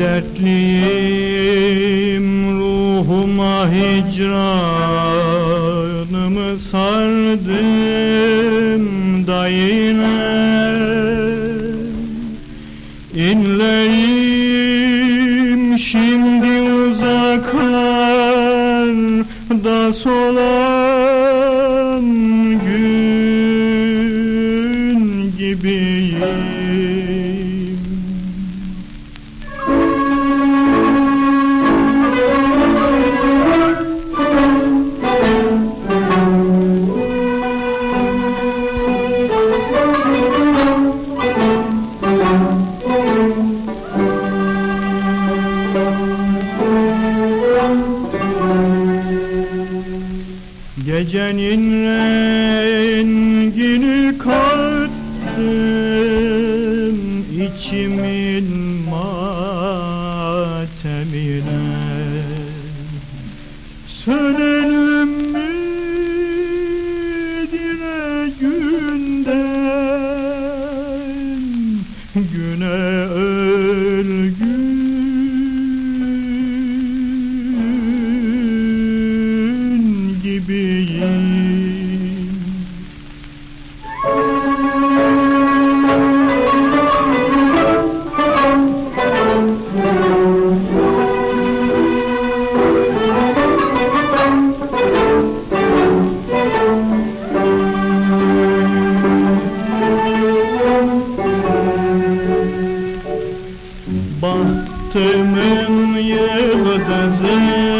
dertliyim ruhuma hicranımı sardım da yine inleyim şimdi uzaklar da solar Gecenin rengini kattım içimin matemine. Sönelim خدا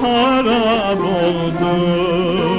harap oldu.